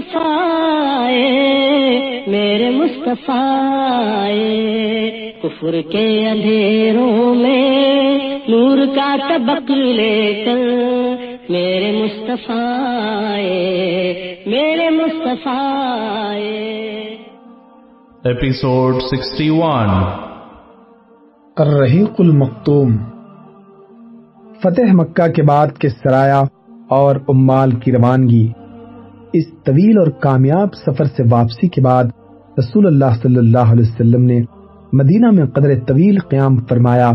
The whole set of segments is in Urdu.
مصطفیٰ میرے مصطفیٰ۔ کفر کے اندھیروں میں نور کا طبق لے کر میرے مصطفیٰ میرے مصطفیٰ آئے۔ Episode 61 الرحیق المختوم فتح مکہ کے بعد کے سرایا اور امال کی روانگی اس طویل اور کامیاب سفر سے واپسی کے بعد رسول اللہ صلی اللہ علیہ وسلم نے مدینہ میں قدر طویل قیام فرمایا۔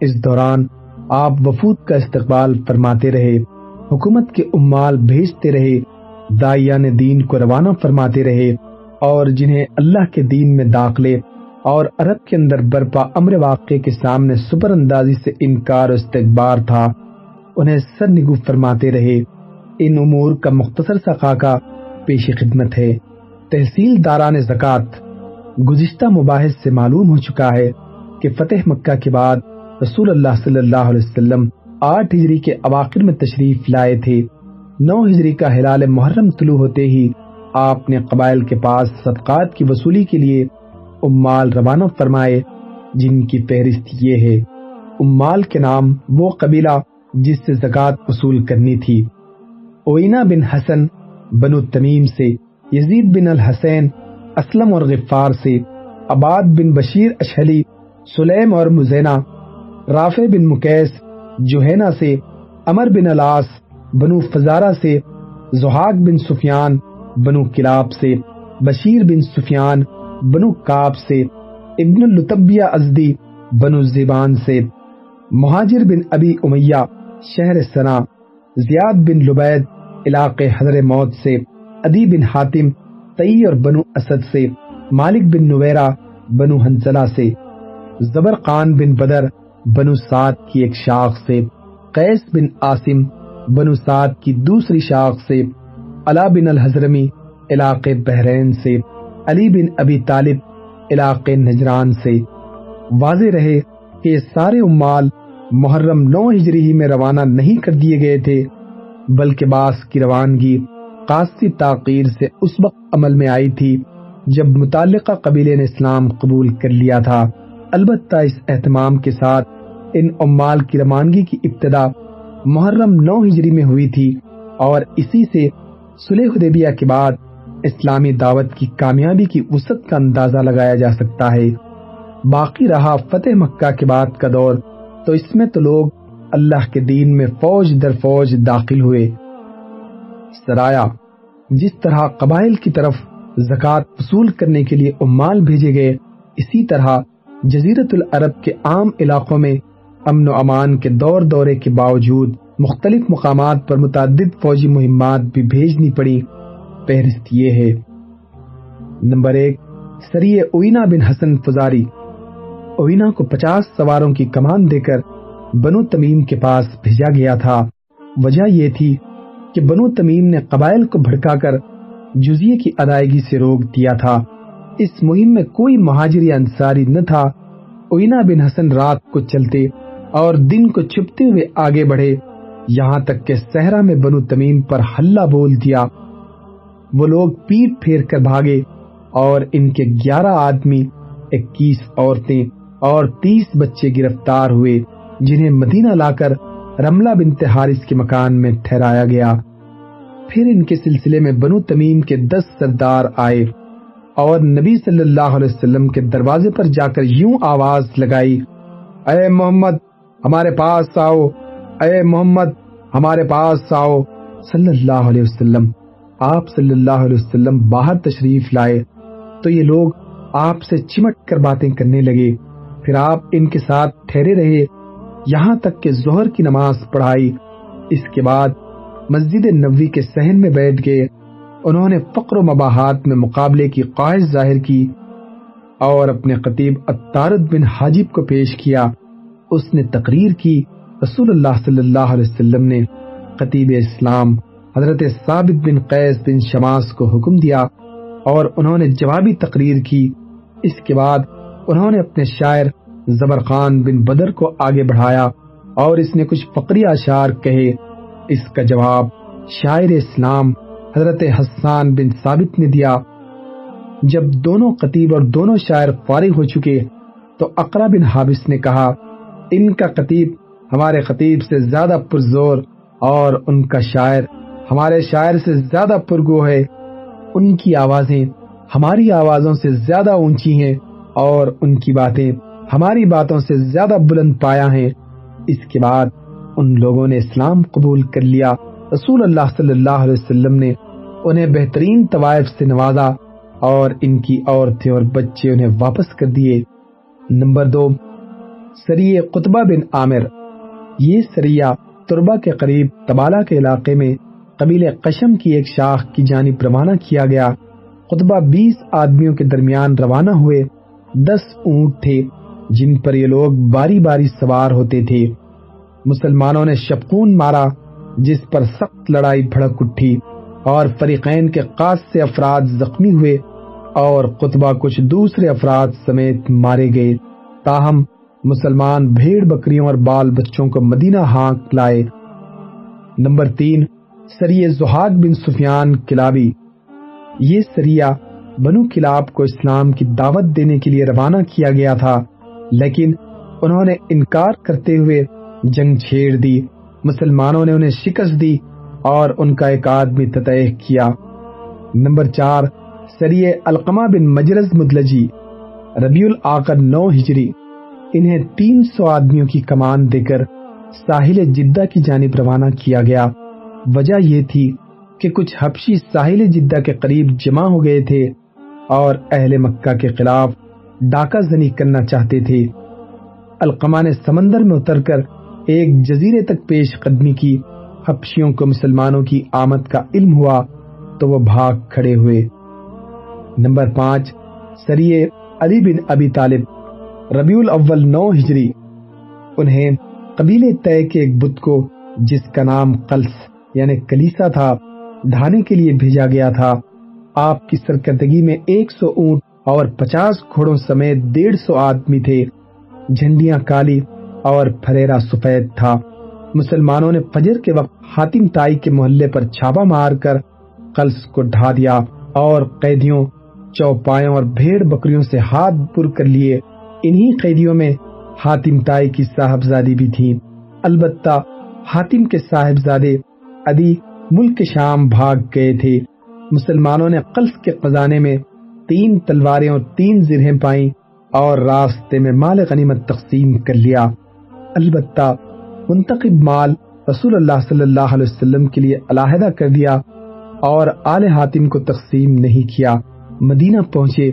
اس دوران آپ وفود کا استقبال فرماتے رہے، حکومت کے امال بھیجتے رہے دائیان دین کو روانہ فرماتے رہے اور جنہیں اللہ کے دین میں داخلے اور عرب کے اندر برپا امر واقع کے سامنے سپر اندازی سے انکار و استقبار تھا، انہیں سر نگو فرماتے رہے۔ ان امور کا مختصر سا خاکہ پیش خدمت ہے۔ تحصیل داران زکوٰۃ گزشتہ مباحث سے معلوم ہو چکا ہے کہ فتح مکہ کے بعد رسول اللہ صلی اللہ علیہ وسلم آٹھ ہجری کے اواخر میں تشریف لائے تھے۔ نو ہجری کا ہلال محرم طلوع ہوتے ہی آپ نے قبائل کے پاس صدقات کی وصولی کے لیے امال روانہ فرمائے، جن کی فہرست یہ ہے۔ امال کے نام وہ قبیلہ جس سے زکوٰۃ وصول کرنی تھی۔ اوینا بن حسن بنو تمیم سے، یزید بن الحسین، اسلم اور غفار سے، عباد بن بشیر اشہلی، سلیم اور مزینہ، رافع بن مکیس جوہینا سے امر بن الاس بنو فزارہ سے زہاق بن سفیان، بنو کلاب سے، بشیر بن سفیان، بنو کاب سے، ابن الطبیہ ازدی، بنو زبان سے، مہاجر بن ابی امیہ، شہر سنا زیاد بن لبید علاقے حضر موت سے ادی بن حاتم، تئی اور بنو اسد سے، مالک بن نویرا بنو ہنسلا سے، زبر خان بن بدر، بنو سعد کی ایک شاخ سے، قیس بن آسم بنو سعد کی دوسری شاخ سے، علا بن الحضرمی علاقے بحرین سے، علی بن ابی طالب علاقے نجران سے۔ واضح رہے کہ سارے امال محرم نو ہجری ہی میں روانہ نہیں کر دیے گئے تھے، بلکہ باس کی روانگی قاصی تاخیر سے اس وقت عمل میں آئی تھی جب متعلقہ قبیلے نے اسلام قبول کر لیا تھا۔ البتہ اس اہتمام کے ساتھ ان امال کی روانگی کی ابتدا محرم نو ہجری میں ہوئی تھی اور اسی سے سلح حدیبیہ کے بعد اسلامی دعوت کی کامیابی کی وسعت کا اندازہ لگایا جا سکتا ہے۔ باقی رہا فتح مکہ کے بعد کا دور تو اس میں تو لوگ اللہ کے دین میں فوج در فوج داخل ہوئے۔ سرایا جس طرح قبائل کی طرف زکوٰۃ وصول کرنے کے لیے امال بھیجے گئے، اسی طرح جزیرت العرب کے عام علاقوں میں امن و امان کے دور دورے کے باوجود مختلف مقامات پر متعدد فوجی مہمات بھی بھیجنی پڑی۔ فہرست یہ ہے۔ نمبر ایک سری اوینا بن حسن فزاری اوینا کو پچاس سواروں کی کمان دے کر بنو تمیم کے پاس بھیجا گیا تھا۔ وجہ یہ تھی کہ بنو تمیم نے قبائل کو بھڑکا کر جزیے کی ادائیگی سے روک دیا تھا۔ اس مہم میں کوئی مہاجر یا انصاری نہ تھا۔ اوینا بن حسن رات کو چلتے اور دن کو چھپتے ہوئے آگے بڑھے۔ یہاں تک کہ صحرا میں بنو تمیم پر ہلہ بول دیا۔ وہ لوگ پیٹ پھیر کر بھاگے اور ان کے گیارہ آدمی، اکیس عورتیں اور تیس بچے گرفتار ہوئے، جنہیں مدینہ لا کر رملہ بنت حارث کے مکان میں ٹھہرایا گیا۔ پھر ان کے سلسلے میں بنو تمیم کے دس سردار آئے اور نبی صلی اللہ علیہ وسلم کے دروازے پر جا کر یوں آواز لگائی، اے محمد، ہمارے پاس آؤ، اے محمد، ہمارے پاس آؤ۔ صلی اللہ علیہ وسلم۔ آپ صلی اللہ علیہ وسلم باہر تشریف لائے، تو یہ لوگ آپ سے چمٹ کر باتیں کرنے لگے۔ پھر آپ ان کے ساتھ ٹھہرے رہے، یہاں تک کہ ظہر کی نماز پڑھائی۔ اس کے بعد مسجد نبوی کے سہن میں بیٹھ گئے۔ انہوں نے فقر و مباحات میں مقابلے کی خواہش ظاہر کی اور اپنے قطیب اطارد بن حاجب کو پیش کیا۔ اس نے تقریر کی۔ رسول اللہ صلی اللہ علیہ وسلم نے قطیب اسلام حضرت ثابت بن قیس بن شماس کو حکم دیا اور انہوں نے جوابی تقریر کی۔ اس کے بعد انہوں نے اپنے شاعر زبر خان بن بدر کو آگے بڑھایا اور اس نے کچھ فقری اشعار کہے۔ اس کا جواب شاعر اسلام حضرت حسان بن ثابت نے دیا۔ جب دونوں قطیب اور دونوں شاعر فارغ ہو چکے تو اقرا بن حابس نے کہا، ان کا قطیب ہمارے خطیب سے زیادہ پرزور اور ان کا شاعر ہمارے شاعر سے زیادہ پرگو ہے۔ ان کی آوازیں ہماری آوازوں سے زیادہ اونچی ہیں اور ان کی باتیں ہماری باتوں سے زیادہ بلند پایا ہیں۔ اس کے بعد ان لوگوں نے اسلام قبول کر لیا۔ رسول اللہ صلی اللہ علیہ وسلم نے انہیں بہترین طوائف سے نوازا اور ان کی عورتیں اور بچے انہیں واپس کر دیے۔ نمبر دو سری قطبہ بن عامر۔ یہ سریا تربا کے قریب تبالا کے علاقے میں قبیل قشم کی ایک شاخ کی جانب روانہ کیا گیا۔ خطبہ بیس آدمیوں کے درمیان روانہ ہوئے۔ دس اونٹ تھے۔ جن پر یہ لوگ باری باری سوار ہوتے تھے۔ مسلمانوں نے شپکون مارا، جس پر سخت لڑائی بھڑک اٹھی اور فریقین کے قاص سے افراد زخمی ہوئے اور قطبہ کچھ دوسرے افراد سمیت مارے گئے۔ تاہم، مسلمان بھیڑ بکریوں اور بال بچوں کو مدینہ ہانک لائے۔ نمبر تین سریے زہاد بن سفیان کلابی۔ یہ سریا بنو کلاب کو اسلام کی دعوت دینے کے لیے روانہ کیا گیا تھا۔ لیکن انہوں نے انکار کرتے ہوئے جنگ چھیڑ دی، مسلمانوں نے انہیں شکست دی اور ان کا ایک آدمی تطح کیا۔ نمبر چار سریے القمہ بن مجرز مدلجی، ربیع العقد نو ہجری۔ انہیں تین سو آدمیوں کی کمان دے کر ساحل جدہ کی جانب روانہ کیا گیا۔ وجہ یہ تھی کہ کچھ حبشی ساحل جدہ کے قریب جمع ہو گئے تھے اور اہل مکہ کے خلاف ڈاکہ زنی کرنا چاہتے تھے۔ القمہ نے سمندر میں اتر کر ایک جزیرے تک پیش قدمی کی۔ حبشیوں کو مسلمانوں کی آمد کا علم ہوا تو وہ بھاگ کھڑے ہوئے۔ نمبر پانچ سریے علی بن ابی طالب، ربیع الاول نو ہجری۔ انہیں قبیلے طے کے ایک بت کو، جس کا نام قلس یعنی کلیسا تھا، ڈھانے کے لیے بھیجا گیا تھا۔ آپ کی سرکردگی میں ایک سو اونٹ اور پچاس گھوڑوں سمیت ڈیڑھ سو آدمی تھے۔ جھنڈیاں کالی اور پھریرا سفید تھا۔ مسلمانوں نے فجر کے وقت حاتم تائی کے محلے پر چھاپا مار کر قلس کو ڈھا دیا اور قیدیوں، چوپایوں اور بھیڑ بکریوں سے ہاتھ پر کر لیے۔ انہی قیدیوں میں حاتم تائی کی صاحبزادی بھی تھی۔ البتہ حاتم کے صاحبزادے ادی ملک شام بھاگ گئے تھے۔ مسلمانوں نے قلف کے خزانے میں تین تلواریں اور تین زرہیں پائیں اور راستے میں مال غنیمت تقسیم کر لیا۔ البتہ منتخب مال رسول اللہ صلی اللہ علیہ وسلم کے لیے علیحدہ کر دیا اور آل حاتم کو تقسیم نہیں کیا۔ مدینہ پہنچے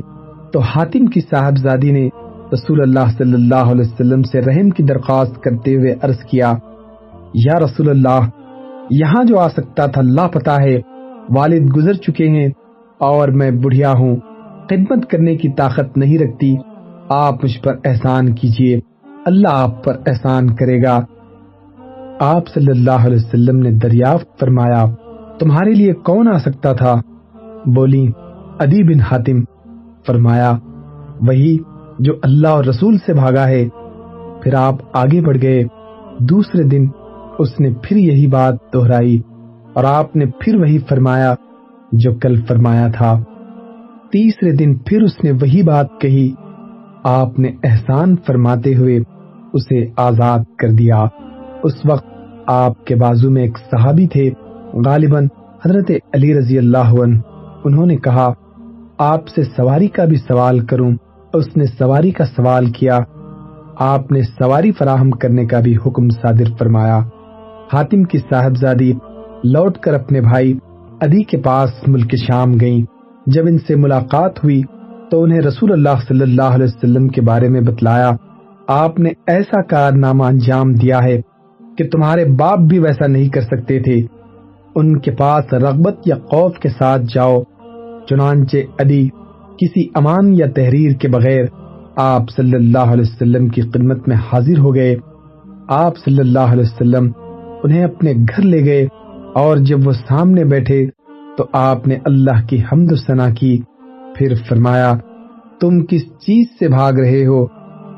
تو حاتم کی صاحبزادی نے رسول اللہ صلی اللہ علیہ وسلم سے رحم کی درخواست کرتے ہوئے عرض کیا، یا رسول اللہ، یہاں جو آ سکتا تھا لا پتا ہے، والد گزر چکے ہیں اور میں بڑھیا ہوں۔ خدمت کرنے کی طاقت نہیں رکھتی۔ آپ مجھ پر احسان کیجیے۔ اللہ آپ پر احسان کرے گا۔ آپ صلی اللہ علیہ وسلم نے دریافت فرمایا، تمہارے لیے کون آ سکتا تھا؟ بولی ادی بن حاتم۔ فرمایا، وہی جو اللہ اور رسول سے بھاگا ہے۔ پھر آپ آگے بڑھ گئے۔ دوسرے دن اس نے پھر یہی بات دہرائی اور آپ نے پھر وہی فرمایا جو کل فرمایا تھا۔ تیسرے دن پھر اس نے وہی بات کہی۔ آپ نے احسان فرماتے ہوئے اسے آزاد کر دیا۔ اس وقت آپ کے بازو میں ایک صحابی تھے۔ غالباً حضرت علی رضی اللہ عنہ، انہوں نے کہا، آپ سے سواری کا بھی سوال کروں۔ اس نے سواری کا سوال کیا۔ آپ نے سواری فراہم کرنے کا بھی حکم صادر فرمایا۔ حاتم کی صاحبزادی لوٹ کر اپنے بھائی ادی کے پاس ملک شام گئیں۔ جب ان سے ملاقات ہوئی تو انہیں رسول اللہ صلی اللہ علیہ وسلم کے بارے میں بتلایا، آپ نے ایسا کارنامہ انجام دیا ہے کہ تمہارے باپ بھی ویسا نہیں کر سکتے تھے۔ ان کے پاس رغبت یا خوف کے ساتھ جاؤ، چنانچہ ادی کسی امان یا تحریر کے بغیر آپ صلی اللہ علیہ وسلم کی خدمت میں حاضر ہو گئے۔ آپ صلی اللہ علیہ وسلم انہیں اپنے گھر لے گئے اور جب وہ سامنے بیٹھے تو آپ نے اللہ کی حمد و ثنا کی۔ پھر فرمایا، تم کس چیز سے بھاگ رہے ہو؟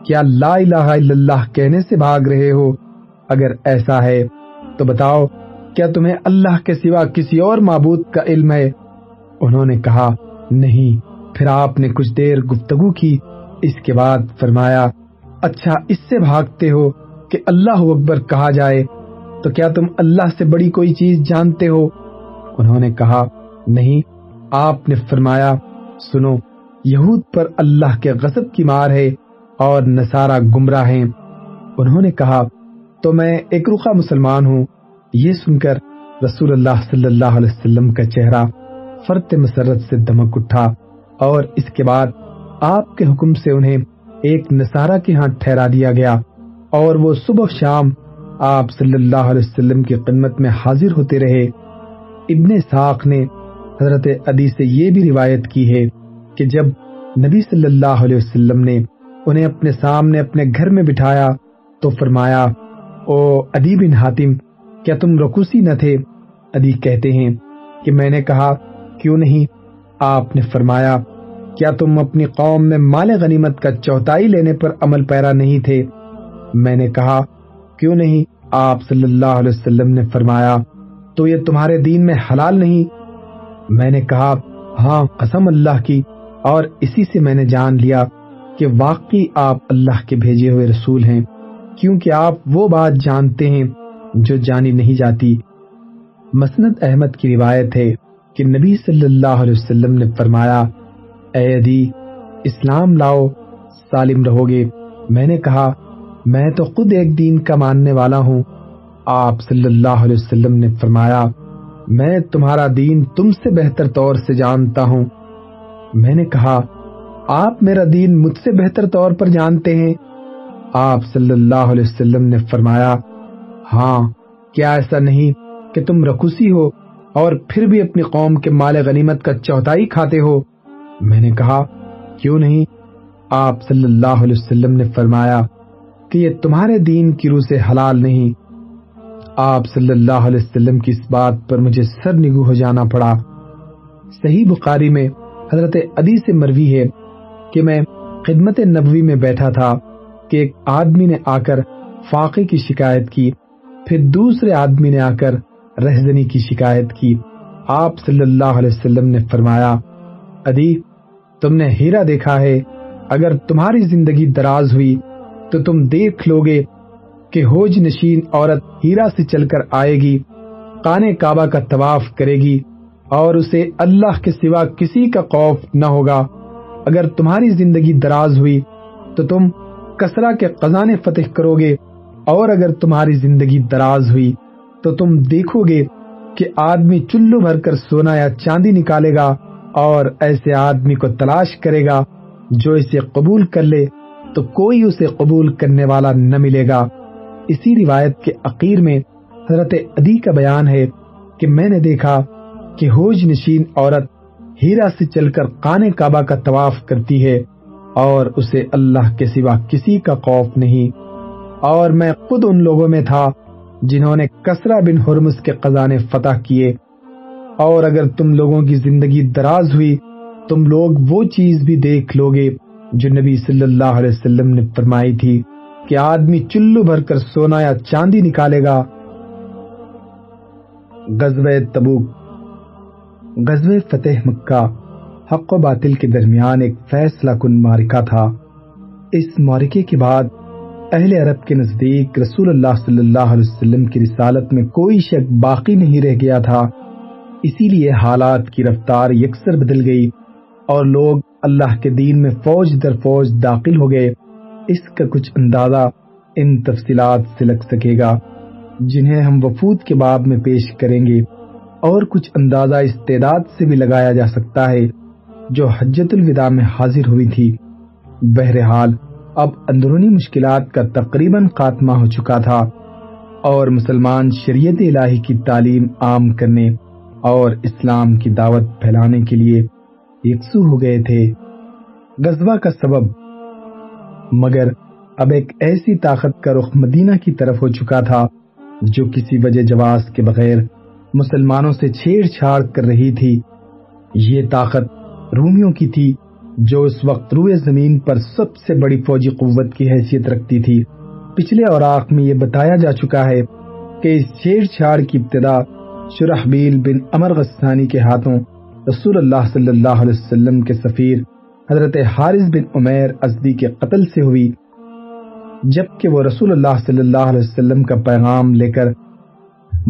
کیا لا الہ الا اللہ کہنے سے بھاگ رہے ہو؟ اگر ایسا ہے، تو بتاؤ، کیا تمہیں اللہ کے سوا کسی اور معبود کا علم ہے؟ انہوں نے کہا، نہیں۔ پھر آپ نے کچھ دیر گفتگو کی۔ اس کے بعد فرمایا اچھا اس سے بھاگتے ہو کہ اللہ اکبر کہا جائے۔ تو کیا تم اللہ سے بڑی کوئی چیز جانتے ہو؟ انہوں نے کہا، نہیں، آپ نے فرمایا، سنو، یہود پر اللہ کے غضب کی مار ہے اور نصارہ گمراہ ہیں۔ انہوں نے کہا، تو میں ایک رخا مسلمان ہوں۔ یہ سن کر رسول اللہ صلی اللہ علیہ وسلم کا چہرہ فرت مسرت سے دمک اٹھا اور اس کے بعد آپ کے حکم سے انہیں ایک نصارہ کے ہاں ٹھہرا دیا گیا اور وہ صبح شام آپ صلی اللہ علیہ وسلم کی قدمت میں حاضر ہوتے رہے۔ ابن ساق نے حضرت ادی سے یہ بھی روایت کی ہے کہ جب نبی صلی اللہ علیہ وسلم نے انہیں اپنے سامنے اپنے گھر میں بٹھایا تو فرمایا، او ادی بن حاتم، کیا تم رکوسی نہ تھے؟ ادی کہتے ہیں کہ میں نے کہا، کیوں نہیں؟ آپ نے فرمایا، کیا تم اپنی قوم میں مال غنیمت کا چوتھائی لینے پر عمل پیرا نہیں تھے؟ میں نے کہا، کیوں نہیں؟ آپ صلی اللہ علیہ وسلم نے فرمایا تو یہ تمہارے دین میں حلال نہیں۔ میں نے کہا ہاں قسم اللہ کی۔ اور اسی سے میں نے جان لیا کہ واقعی آپ اللہ کے بھیجے ہوئے رسول ہیں، کیونکہ آپ وہ بات جانتے ہیں جو جانی نہیں جاتی۔ مسند احمد کی روایت ہے کہ نبی صلی اللہ علیہ وسلم نے فرمایا، اے ادی اسلام لاؤ، سالم رہو گے۔ میں نے کہا، میں تو خود ایک دین کا ماننے والا ہوں۔ آپ صلی اللہ علیہ وسلم نے فرمایا، میں تمہارا دین تم سے بہتر طور سے جانتا ہوں۔ میں نے کہا، آپ میرا دین مجھ سے بہتر طور پر جانتے ہیں۔ آپ صلی اللہ علیہ وسلم نے فرمایا ہاں کیا ایسا نہیں کہ تم رکوسی ہو اور پھر بھی اپنی قوم کے مال غنیمت کا چوتھائی کھاتے ہو۔ میں نے کہا، کیوں نہیں؟ آپ صلی اللہ علیہ وسلم نے فرمایا، کہ یہ تمہارے دین کی روح سے حلال نہیں۔ آپ صلی اللہ علیہ وسلم کی اس بات پر مجھے سر نگو ہو جانا پڑا۔ صحیح بخاری میں حضرت ادی سے مروی ہے کہ میں خدمت نبوی میں بیٹھا تھا کہ ایک آدمی نے آ کر فاقے کی شکایت کی، پھر دوسرے آدمی نے آ کر رہزنی کی شکایت کی۔ آپ صلی اللہ علیہ وسلم نے فرمایا ادی تم نے ہیرا دیکھا ہے۔ اگر تمہاری زندگی دراز ہوئی تو تم دیکھ لو گے کہ ہوج نشین عورت ہیرا سے چل کر آئے گی کانے کعبہ کا طواف کرے گی اور اسے اللہ کے سوا کسی کا خوف نہ ہوگا۔ اگر تمہاری زندگی دراز ہوئی تو تم کسرا کے خزانے فتح کرو گے اور اگر تمہاری زندگی دراز ہوئی تو تم دیکھو گے کہ آدمی چلو بھر کر سونا یا چاندی نکالے گا اور ایسے آدمی کو تلاش کرے گا جو اسے قبول کر لے تو کوئی اسے قبول کرنے والا نہ ملے گا۔ اسی روایت کے عقیر میں حضرت ادی کا بیان ہے کہ میں نے دیکھا کہ ہوج نشین عورت ہیرا سے چل کر کانے کعبہ کا طواف کرتی ہے اور اسے اللہ کے سوا کسی کا خوف نہیں۔ اور میں خود ان لوگوں میں تھا جنہوں نے کسرا بن حرمس کے خزانے فتح کیے۔ اور اگر تم لوگوں کی زندگی دراز ہوئی، تم لوگ وہ چیز بھی دیکھ لو گے جو نبی صلی اللہ علیہ وسلم نے فرمائی تھی۔ کہ آدمی چلو بھر کر سونا یا چاندی نکالے گا۔ تبوک فتح مکہ، حق و باطل کے درمیان ایک فیصلہ کن مارکہ تھا۔ اس مارکے کے بعد اہل عرب کے نزدیک رسول اللہ صلی اللہ علیہ وسلم کی رسالت میں کوئی شک باقی نہیں رہ گیا تھا۔ اسی لیے حالات کی رفتار یکسر بدل گئی اور لوگ اللہ کے دین میں فوج در فوج داخل ہو گئے۔ اس کا کچھ اندازہ ان تفصیلات سے لگ سکے گا، جنہیں ہم وفود کے باب میں پیش کریں گے۔ اور کچھ اندازہ استعداد سے بھی لگایا جا سکتا ہے جو حجت الوداع میں حاضر ہوئی تھی۔ بہرحال، اب اندرونی مشکلات کا تقریباً خاتمہ ہو چکا تھا اور مسلمان شریعت الہی کی تعلیم عام کرنے اور اسلام کی دعوت پھیلانے کے لیے یکسو ہو گئے تھے۔ غزوہ کا سبب مگر اب ایک ایسی طاقت کا رخ مدینہ کی طرف ہو چکا تھا جو کسی وجہ جواز کے بغیر مسلمانوں سے چھیڑ چھاڑ کر رہی تھی۔ یہ طاقت رومیوں کی تھی جو اس وقت روئے زمین پر سب سے بڑی فوجی قوت کی حیثیت رکھتی تھی۔ پچھلے اوراق میں یہ بتایا جا چکا ہے کہ اس چھیڑ چھاڑ کی ابتدا شرحبیل بن امر غسانی کے ہاتھوں رسول اللہ صلی اللہ علیہ وسلم کے سفیر حضرت حارث بن عمیر ازدی کے قتل سے ہوئی، جبکہ وہ رسول اللہ صلی اللہ علیہ وسلم کا پیغام لے کر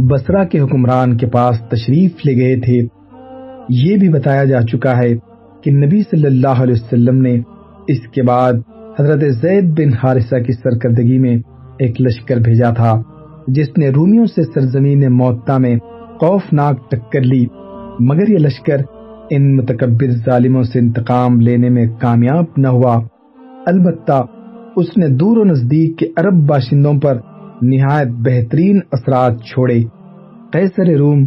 بسرا کے حکمران کے پاس تشریف لے گئے تھے۔ یہ بھی بتایا جا چکا ہے کہ نبی صلی اللہ علیہ وسلم نے اس کے بعد حضرت زید بن حارثہ کی سرکردگی میں ایک لشکر بھیجا تھا، جس نے رومیوں سے سرزمین موتا میں خوفناک ٹکر لی۔ مگر یہ لشکر ان متکبر ظالموں سے انتقام لینے میں کامیاب نہ ہوا۔ البتہ اس نے دور و نزدیک کے عرب باشندوں پر نہایت بہترین اثرات چھوڑے۔ قیصر روم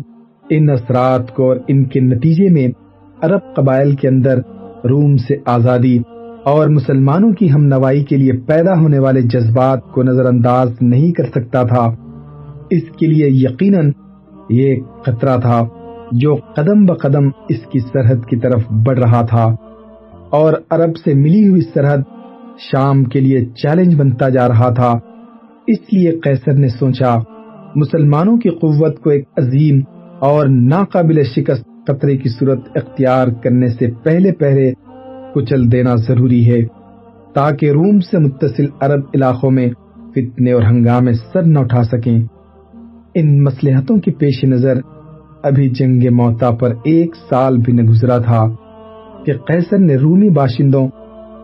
ان اثرات کو اور ان کے نتیجے میں عرب قبائل کے اندر روم سے آزادی اور مسلمانوں کی ہم نوائی کے لیے پیدا ہونے والے جذبات کو نظر انداز نہیں کر سکتا تھا۔ اس کے لیے یقیناً یہ خطرہ تھا۔ جو قدم بقدم اس کی سرحد کی طرف بڑھ رہا تھا اور عرب سے ملی ہوئی سرحد شام کے لیے چیلنج بنتا جا رہا تھا۔ اس لیے قیصر نے سوچا، مسلمانوں کی قوت کو ایک عظیم اور ناقابل شکست قطرے کی صورت اختیار کرنے سے پہلے پہلے کچل دینا ضروری ہے، تاکہ روم سے متصل عرب علاقوں میں فتنے اور ہنگامے سر نہ اٹھا سکیں۔ ان مسلحتوں کے پیش نظر ابھی جنگ موتا پر ایک سال بھی نہ گزرا تھا کہ قیصر نے رومی باشندوں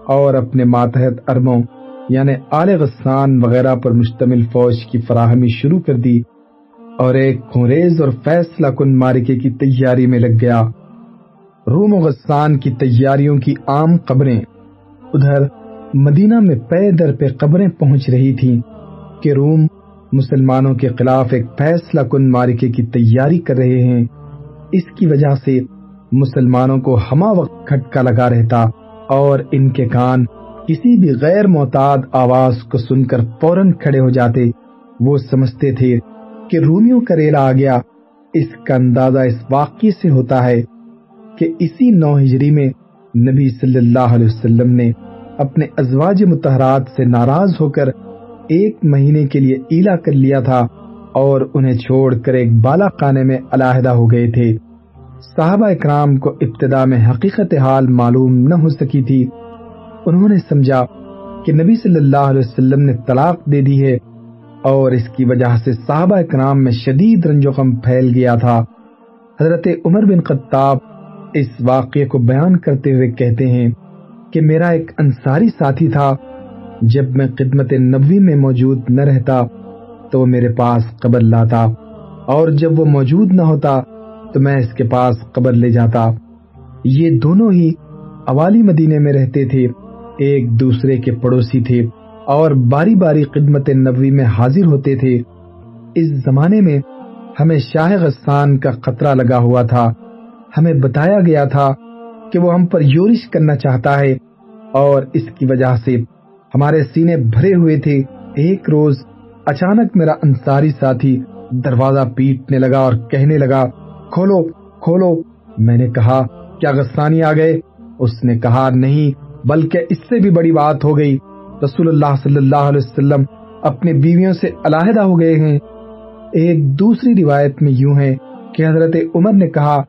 اور اپنے ماتحت اربوں یعنی آل غسان وغیرہ پر مشتمل فوج کی فراہمی شروع کر دی اور ایک خریز اور فیصلہ کن مارکے کی تیاری میں لگ گیا۔ روم و غسان کی تیاریوں کی عام قبریں ادھر مدینہ میں پے در پہ قبریں پہنچ رہی تھیں کہ روم مسلمانوں کے خلاف ایک فیصلہ کن مارکے کی تیاری کر رہے ہیں۔ اس کی وجہ سے مسلمانوں کو ہما وقت کھٹکا لگا رہتا اور ان کے کان کسی بھی غیر محتاط آواز کو سن کر فوراً کھڑے ہو جاتے۔ وہ سمجھتے تھے کہ رومیوں کا ریلا آ گیا۔ اس کا اندازہ اس واقعے سے ہوتا ہے کہ اسی نو ہجری میں نبی صلی اللہ علیہ وسلم نے اپنے ازواج متحرات سے ناراض ہو کر ایک مہینے کے لیے ایلا کر لیا تھا اور انہیں چھوڑ کر ایک بالا خانے میں علیحدہ ہو گئے تھے۔ صحابہ اکرام کو ابتدا میں حقیقت حال معلوم نہ ہو سکی تھی۔ انہوں نے سمجھا کہ نبی صلی اللہ علیہ وسلم نے طلاق دے دی ہے اور اس کی وجہ سے صحابہ اکرام میں شدید رنج و غم پھیل گیا تھا۔ حضرت عمر بن خطاب اس واقعے کو بیان کرتے ہوئے کہتے ہیں کہ میرا ایک انصاری ساتھی تھا۔ جب میں خدمت نبوی میں موجود نہ رہتا تو وہ میرے پاس قبر لاتا اور جب وہ موجود نہ ہوتا تو میں اس کے پاس قبر لے جاتا۔ یہ دونوں ہی اوالی مدینے میں رہتے تھے، ایک دوسرے کے پڑوسی تھے اور باری باری خدمت نبوی میں حاضر ہوتے تھے۔ اس زمانے میں ہمیں شاہ غسان کا خطرہ لگا ہوا تھا۔ ہمیں بتایا گیا تھا کہ وہ ہم پر یورش کرنا چاہتا ہے اور اس کی وجہ سے ہمارے سینے بھرے ہوئے تھے۔ ایک روز اچانک میرا انصاری ساتھی دروازہ پیٹنے لگا اور کہنے لگا، کھولو کھولو۔ میں نے کہا، کیا غسانی آ گئے؟ اس نے کہا، نہیں، بلکہ اس سے بھی بڑی بات ہو گئی۔ رسول اللہ صلی اللہ علیہ وسلم اپنے بیویوں سے علیحدہ ہو گئے ہیں۔ ایک دوسری روایت میں یوں ہے کہ حضرت عمر نے کہا،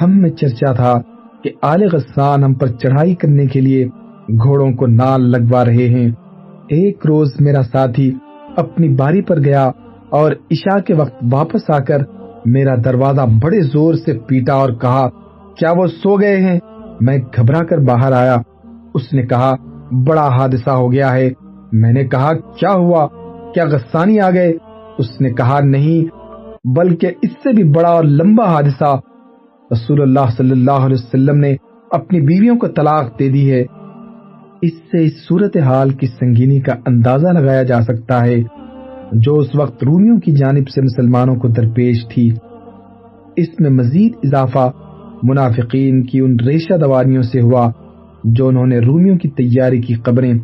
ہم میں چرچا تھا کہ آل غسان ہم پر چڑھائی کرنے کے لیے گھوڑوں کو نال لگوا رہے ہیں۔ ایک روز میرا ساتھی اپنی باری پر گیا اور عشاء کے وقت واپس آ کر میرا دروازہ بڑے زور سے پیٹا اور کہا، کیا وہ سو گئے ہیں؟ میں گھبرا کر باہر آیا۔ اس نے کہا، بڑا حادثہ ہو گیا ہے۔ میں نے کہا، کیا ہوا؟ کیا غسانی آ گئے؟ اس نے کہا، نہیں، بلکہ اس سے بھی بڑا اور لمبا حادثہ۔ رسول اللہ صلی اللہ علیہ وسلم نے اپنی بیویوں کو طلاق دے دی ہے۔ اس سے اس صورت حال کی سنگینی کا اندازہ لگایا جا سکتا ہے جو اس وقت رومیوں کی جانب سے مسلمانوں کو درپیش تھی۔ اس میں مزید اضافہ منافقین کی ان ریشہ دواریوں سے ہوا جو انہوں نے رومیوں کی تیاری کی قبریں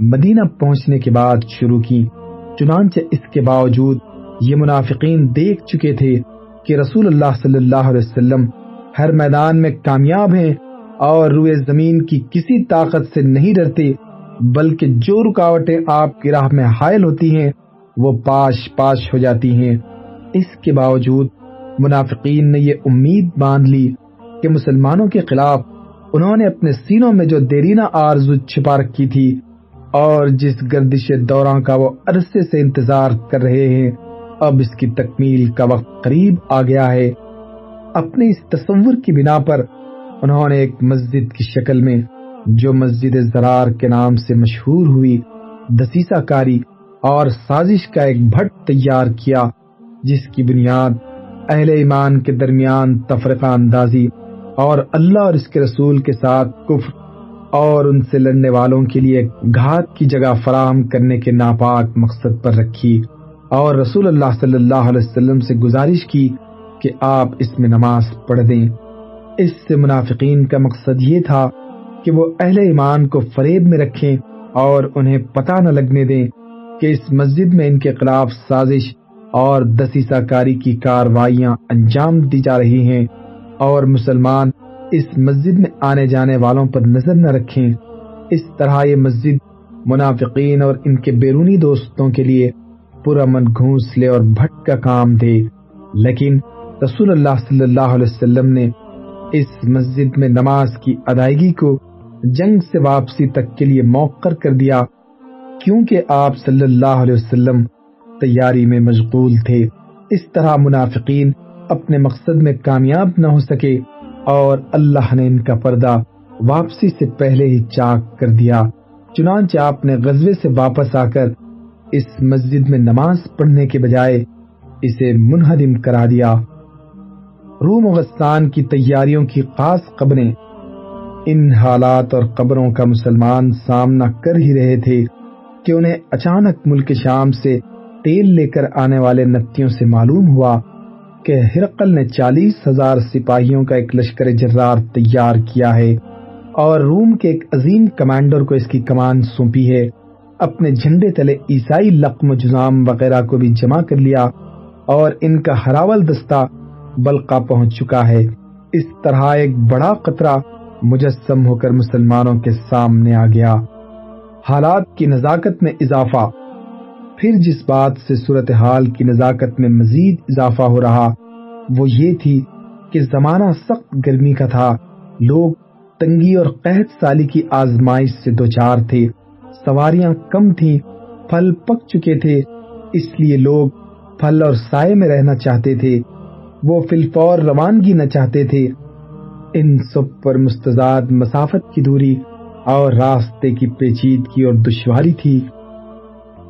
مدینہ پہنچنے کے بعد شروع کی۔ چنانچہ اس کے باوجود یہ منافقین دیکھ چکے تھے کہ رسول اللہ صلی اللہ علیہ وسلم ہر میدان میں کامیاب ہیں اور روئے زمین کی کسی طاقت سے نہیں ڈرتے، بلکہ جو رکاوٹیں آپ کی راہ میں حائل ہوتی ہیں، وہ پاش پاش ہو جاتی ہیں۔ اس کے باوجود منافقین نے یہ امید باندھ لی کہ مسلمانوں کے خلاف انہوں نے اپنے سینوں میں جو دیرینہ آرزو چھپا رکھی تھی اور جس گردش دوران کا وہ عرصے سے انتظار کر رہے ہیں، اب اس کی تکمیل کا وقت قریب آ گیا ہے۔ اپنے اس تصور کی بنا پر انہوں نے ایک مسجد کی شکل میں، جو مسجد زرار کے نام سے مشہور ہوئی، دسیسہ کاری اور سازش کا ایک بھٹ تیار کیا، جس کی بنیاد اہل ایمان کے درمیان تفرقہ اندازی اور اللہ اور اس کے رسول کے ساتھ کفر اور ان سے لڑنے والوں کے لیے گھات کی جگہ فراہم کرنے کے ناپاک مقصد پر رکھی اور رسول اللہ صلی اللہ علیہ وسلم سے گزارش کی کہ آپ اس میں نماز پڑھ دیں۔ اس سے منافقین کا مقصد یہ تھا کہ وہ اہل ایمان کو فریب میں رکھیں اور انہیں پتہ نہ لگنے دیں کہ اس مسجد میں ان کے خلاف سازش اور دسیسہ کاری کی کاروائیاں انجام دی جا رہی ہیں اور مسلمان اس مسجد میں آنے جانے والوں پر نظر نہ رکھیں۔ اس طرح یہ مسجد منافقین اور ان کے بیرونی دوستوں کے لیے پورا من گھونسلے اور بھٹ کا کام دے۔ لیکن رسول اللہ صلی اللہ علیہ وسلم نے اس مسجد میں نماز کی ادائیگی کو جنگ سے واپسی تک کے لیے موقر کر دیا، کیونکہ آپ صلی اللہ علیہ وسلم تیاری میں مشغول تھے۔ اس طرح منافقین اپنے مقصد میں کامیاب نہ ہو سکے اور اللہ نے ان کا پردہ واپسی سے پہلے ہی چاک کر دیا۔ چنانچہ آپ نے غزوے سے واپس آ کر اس مسجد میں نماز پڑھنے کے بجائے اسے منہدم کرا دیا۔ روم غستان کی تیاریوں کی خاص قبریں ان حالات اور قبروں کا مسلمان سامنا کر ہی رہے تھے کہ انہیں اچانک ملک شام سے تیل لے کر آنے والے نتیوں سے معلوم ہوا کہ ہرقل نے چالیس ہزار سپاہیوں کا ایک لشکر جرار تیار کیا ہے اور روم کے ایک عظیم کمانڈر کو اس کی کمان سونپی ہے۔ اپنے جھنڈے تلے عیسائی لقم جزام وغیرہ کو بھی جمع کر لیا اور ان کا ہراول دستہ بلقا پہنچ چکا ہے۔ اس طرح ایک بڑا قطرہ مجسم ہو کر مسلمانوں کے سامنے آ گیا۔ حالات کی نزاکت میں اضافہ۔ پھر جس بات سے صورتحال کی نزاکت میں مزید اضافہ ہو رہا، وہ یہ تھی کہ زمانہ سخت گرمی کا تھا۔ لوگ تنگی اور قحط سالی کی آزمائش سے دوچار تھے۔ سواریاں کم تھیں، پھل پک چکے تھے۔ اس لیے لوگ پھل اور سائے میں رہنا چاہتے تھے۔ وہ فلفور روانگی نہ چاہتے تھے۔ ان سب پر مستضاد مسافت کی دوری اور راستے کی پیچیدگی اور دشواری تھی۔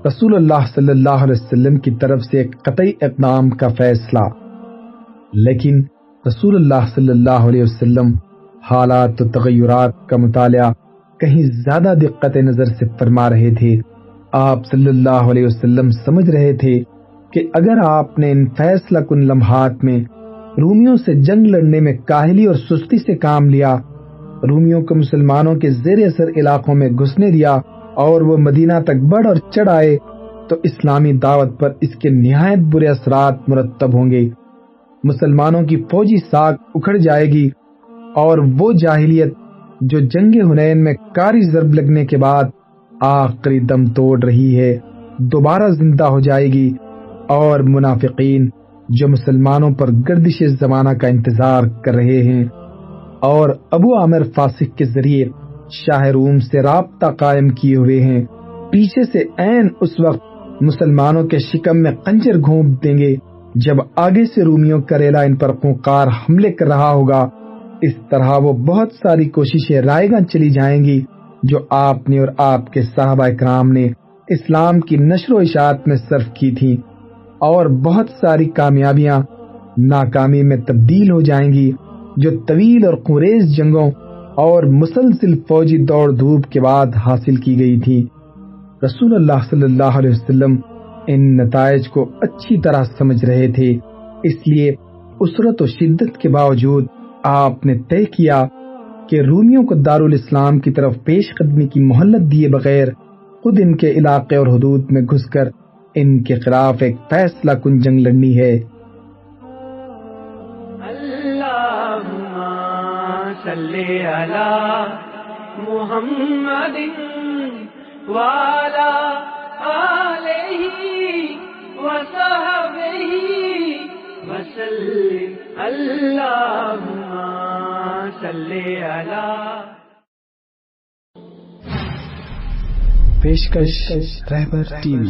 رسول اللہ صلی اللہ علیہ وسلم کی طرف سے ایک قطعی اقدام کا فیصلہ۔ لیکن رسول اللہ صلی اللہ علیہ وسلم حالات و تغیرات کا مطالعہ کہیں زیادہ دقت نظر سے فرما رہے تھے۔ آپ صلی اللہ علیہ وسلم سمجھ رہے تھے کہ اگر آپ نے ان فیصلہ کن لمحات میں رومیوں سے جنگ لڑنے میں کاہلی اور سستی سے کام لیا، رومیوں کو مسلمانوں کے زیر اثر علاقوں میں گھسنے دیا اور وہ مدینہ تک بڑھ اور چڑھ آئے، تو اسلامی دعوت پر اس کے نہایت برے اثرات مرتب ہوں گے۔ مسلمانوں کی فوجی ساکھ اکھڑ جائے گی اور وہ جاہلیت جو جنگ ہنین میں کاری ضرب لگنے کے بعد آخری دم توڑ رہی ہے، دوبارہ زندہ ہو جائے گی۔ اور منافقین جو مسلمانوں پر گردش زمانہ کا انتظار کر رہے ہیں اور ابو عامر فاسق کے ذریعے شاہ روم سے رابطہ قائم کیے ہوئے ہیں۔ پیچھے سے این اس وقت مسلمانوں کے شکم میں کنجر گھونپ دیں گے جب آگے سے رومیوں کریلا ان پر خوکار حملے کر رہا ہوگا۔ اس طرح وہ بہت ساری کوششیں رائے گاں چلی جائیں گی جو آپ نے اور آپ کے صحابہ اکرام نے اسلام کی نشر و اشاعت میں صرف کی تھی اور بہت ساری کامیابیاں ناکامی میں تبدیل ہو جائیں گی، جو طویل اور قریز جنگوں اور مسلسل فوجی دوڑ دھوپ کے بعد حاصل کی گئی تھی رسول اللہ صلی اللہ علیہ وسلم ان نتائج کو اچھی طرح سمجھ رہے تھے، اس لیے اسرت و شدت کے باوجود آپ نے طے کیا کہ رومیوں کو دارالاسلام کی طرف پیش قدمی کی مہلت دیے بغیر خود ان کے علاقے اور حدود میں گھس کر ان کے خلاف ایک فیصلہ کن جنگ لڑنی ہے محمد والا پیشکش رہبر ٹیم